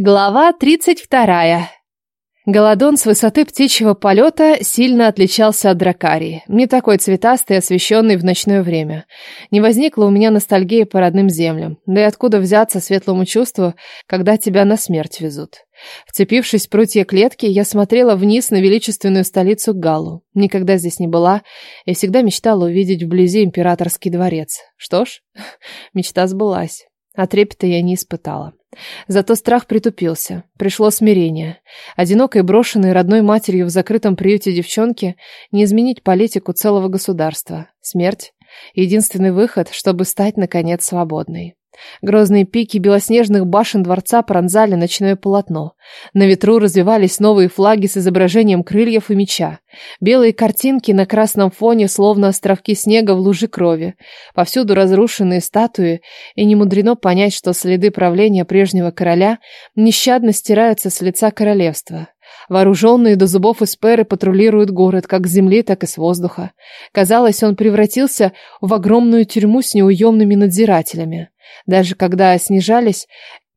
Глава 32. Голодон с высоты птичьего полета сильно отличался от дракарии. Не такой цветастый, освещенный в ночное время. Не возникла у меня ностальгия по родным землям. Да и откуда взяться светлому чувству, когда тебя на смерть везут? Вцепившись в прутья клетки, я смотрела вниз на величественную столицу Галу. Никогда здесь не была и всегда мечтала увидеть вблизи императорский дворец. Что ж, мечта сбылась. А трепета я не испытала. Зато страх притупился. Пришло смирение. Одинокой брошенной родной матерью в закрытом приюте девчонки не изменить политику целого государства. Смерть — единственный выход, чтобы стать, наконец, свободной. Грозные пики белоснежных башен дворца пронзали ночное полотно. На ветру развивались новые флаги с изображением крыльев и меча. Белые картинки на красном фоне, словно островки снега в луже крови. Повсюду разрушенные статуи, и не мудрено понять, что следы правления прежнего короля нещадно стираются с лица королевства. Вооруженные до зубов эсперы патрулируют город как с земли, так и с воздуха. Казалось, он превратился в огромную тюрьму с неуемными надзирателями. Даже когда снижались,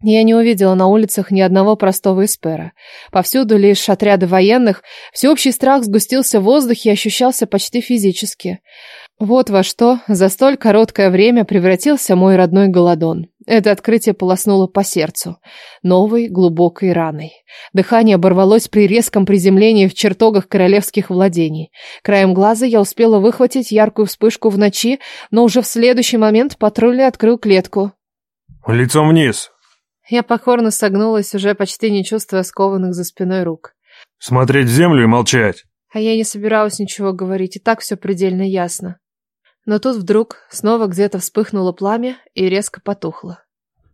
я не увидела на улицах ни одного простого эспера. Повсюду лишь отряды военных, всеобщий страх сгустился в воздухе и ощущался почти физически. Вот во что за столь короткое время превратился мой родной голодон. Это открытие полоснуло по сердцу. Новой, глубокой раной. Дыхание оборвалось при резком приземлении в чертогах королевских владений. Краем глаза я успела выхватить яркую вспышку в ночи, но уже в следующий момент патруль открыл клетку. «Лицом вниз!» Я покорно согнулась, уже почти не чувствуя скованных за спиной рук. «Смотреть в землю и молчать!» А я не собиралась ничего говорить, и так все предельно ясно. Но тут вдруг снова где-то вспыхнуло пламя и резко потухло.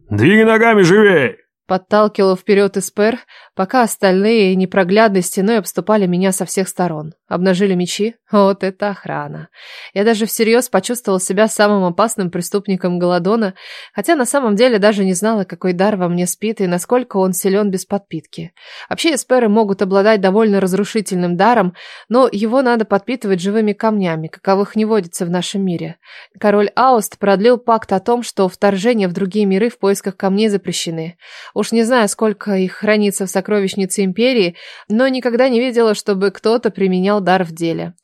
«Двигай ногами живей!» Подталкивал вперед Эспер, пока остальные непроглядной стеной обступали меня со всех сторон. Обнажили мечи. Вот это охрана. Я даже всерьез почувствовал себя самым опасным преступником Голодона, хотя на самом деле даже не знала, какой дар во мне спит и насколько он силен без подпитки. Вообще эсперы могут обладать довольно разрушительным даром, но его надо подпитывать живыми камнями, каковых не водится в нашем мире. Король Ауст продлил пакт о том, что вторжения в другие миры в поисках камней запрещены. Уж не знаю, сколько их хранится в сокровищнице Империи, но никогда не видела, чтобы кто-то применял дар в деле.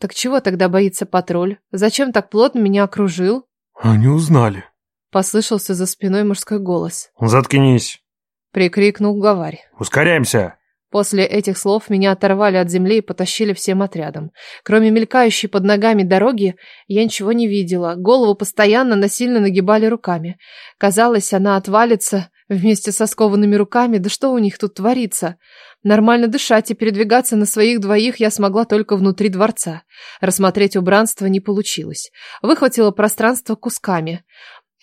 Так чего тогда боится патруль? Зачем так плотно меня окружил? Они узнали. Послышался за спиной мужской голос. Заткнись. Прикрикнул главарь. Ускоряемся. После этих слов меня оторвали от земли и потащили всем отрядом. Кроме мелькающей под ногами дороги, я ничего не видела. Голову постоянно насильно нагибали руками. Казалось, она отвалится вместе со скованными руками. Да что у них тут творится? Нормально дышать и передвигаться на своих двоих я смогла только внутри дворца. Рассмотреть убранство не получилось. Выхватила пространство кусками.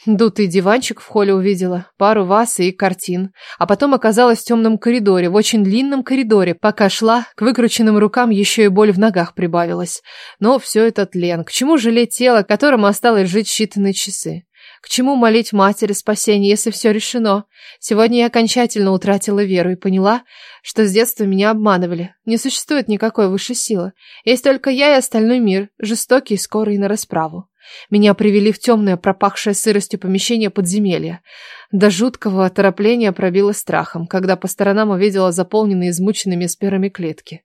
Дутый диванчик в холле увидела, пару ваз и картин. А потом оказалась в темном коридоре, в очень длинном коридоре. Пока шла, к выкрученным рукам еще и боль в ногах прибавилась. Но все это тлен. К чему жалеть тело, которому осталось жить считанные часы? К чему молить матери спасения, если все решено? Сегодня я окончательно утратила веру и поняла, что с детства меня обманывали. Не существует никакой высшей силы. Есть только я и остальной мир, жестокий скорый на расправу. Меня привели в темное, пропахшее сыростью помещение подземелья. До жуткого оторопления пробило страхом, когда по сторонам увидела заполненные измученными сперами клетки.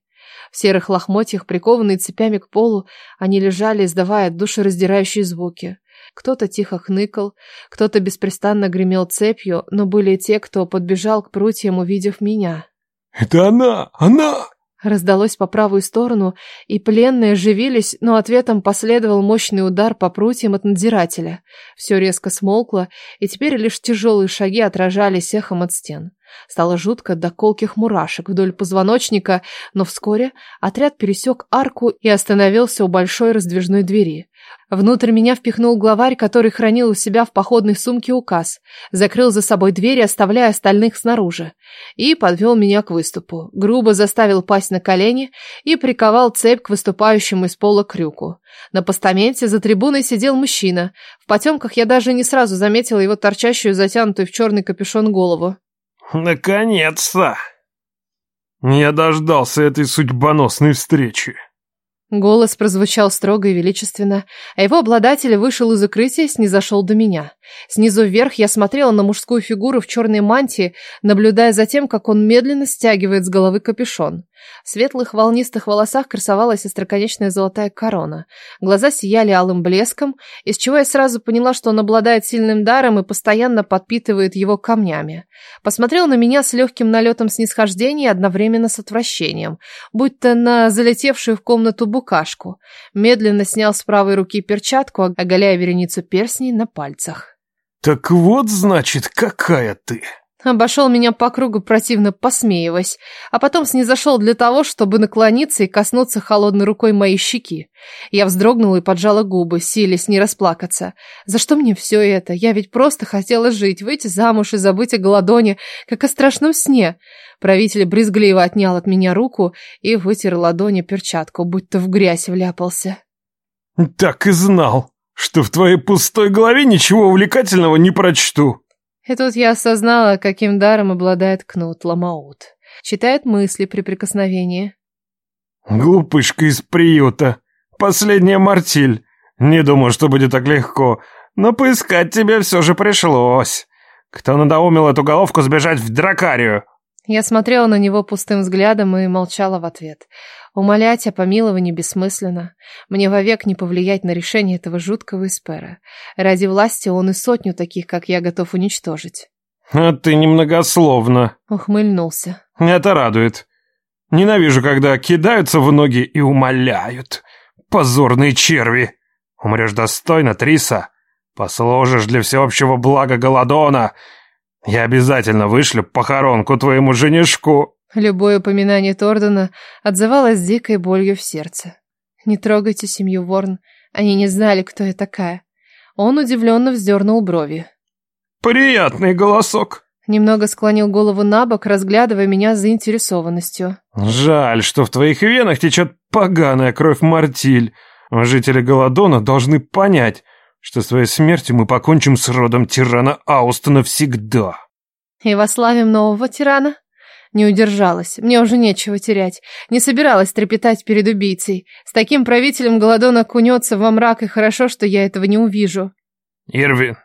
В серых лохмотьях, прикованные цепями к полу, они лежали, издавая душераздирающие звуки. Кто-то тихо хныкал, кто-то беспрестанно гремел цепью, но были те, кто подбежал к прутьям, увидев меня. «Это она! Она!» Раздалось по правую сторону, и пленные оживились, но ответом последовал мощный удар по прутьям от надзирателя. Все резко смолкло, и теперь лишь тяжелые шаги отражались эхом от стен. Стало жутко до колких мурашек вдоль позвоночника, но вскоре отряд пересек арку и остановился у большой раздвижной двери. Внутрь меня впихнул главарь, который хранил у себя в походной сумке указ, закрыл за собой дверь, оставляя остальных снаружи, и подвел меня к выступу, грубо заставил пасть на колени и приковал цепь к выступающему из пола крюку. На постаменте за трибуной сидел мужчина. В потемках я даже не сразу заметила его торчащую, затянутую в черный капюшон голову. «Наконец-то! Я дождался этой судьбоносной встречи!» Голос прозвучал строго и величественно, а его обладатель вышел из укрытия и снизошел до меня. Снизу вверх я смотрела на мужскую фигуру в черной мантии, наблюдая за тем, как он медленно стягивает с головы капюшон. В светлых волнистых волосах красовалась остроконечная золотая корона. Глаза сияли алым блеском, из чего я сразу поняла, что он обладает сильным даром и постоянно подпитывает его камнями. Посмотрел на меня с легким налетом снисхождения и одновременно с отвращением, будто на залетевшую в комнату букашку. Медленно снял с правой руки перчатку, оголяя вереницу перстней на пальцах. «Так вот, значит, какая ты!» Обошел меня по кругу, противно посмеиваясь, а потом снизошел для того, чтобы наклониться и коснуться холодной рукой моей щеки. Я вздрогнула и поджала губы, силясь не расплакаться. За что мне все это? Я ведь просто хотела жить, выйти замуж и забыть о голодоне, как о страшном сне. Правитель брезгливо отнял от меня руку и вытер ладони перчатку, будто в грязь вляпался. «Так и знал, что в твоей пустой голове ничего увлекательного не прочту». И тут я осознала, каким даром обладает кнут Ламаут. Читает мысли при прикосновении. «Глупышка из приюта. Последняя мартиль. Не думаю, что будет так легко, но поискать тебе все же пришлось. Кто надоумил эту головку сбежать в Дракарию?» Я смотрела на него пустым взглядом и молчала в ответ. Умолять о помиловании бессмысленно. Мне вовек не повлиять на решение этого жуткого эспера. Ради власти он и сотню таких, как я, готов уничтожить. «А ты немногословно», — ухмыльнулся. «Это радует. Ненавижу, когда кидаются в ноги и умоляют. Позорные черви. Умрешь достойно, Триса. Послужишь для всеобщего блага Голодона. Я обязательно вышлю похоронку твоему женишку». Любое упоминание Тордена отзывалось дикой болью в сердце. «Не трогайте семью Ворн, они не знали, кто я такая». Он удивленно вздернул брови. «Приятный голосок», Немного склонил голову на бок, разглядывая меня с заинтересованностью. «Жаль, что в твоих венах течет поганая кровь Мартиль. Жители Голодона должны понять, что своей смертью мы покончим с родом тирана Ауста навсегда». «И вославим нового тирана?» Не удержалась. Мне уже нечего терять. Не собиралась трепетать перед убийцей. С таким правителем Голодон окунется во мрак, и хорошо, что я этого не увижу. «Ирвин,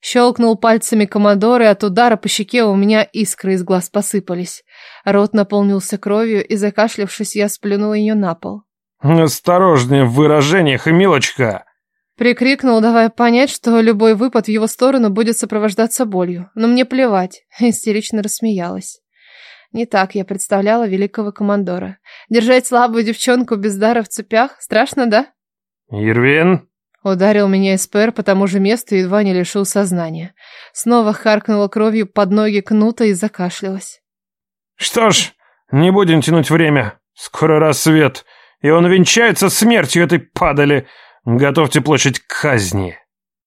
Щелкнул пальцами Комодор, и от удара по щеке у меня искры из глаз посыпались. Рот наполнился кровью, и, закашлявшись, я сплюнула ее на пол. «Осторожнее в выражениях, милочка!» Прикрикнул, давая понять, что любой выпад в его сторону будет сопровождаться болью. Но мне плевать. Истерично рассмеялась. Не так я представляла великого командора. Держать слабую девчонку без дара в цепях? Страшно, да? «Ирвин?» Ударил меня СПР по тому же месту и едва не лишил сознания. Снова харкнула кровью под ноги кнута и закашлялась. «Что ж, не будем тянуть время. Скоро рассвет, и он венчается смертью этой падали. Готовьте площадь к казни».